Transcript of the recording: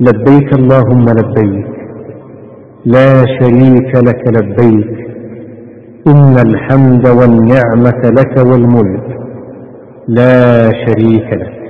لبيك اللهم لبيك. لا شريك لك لبيك. إن الحمد والنعمة لك والملك. لا شريك لك.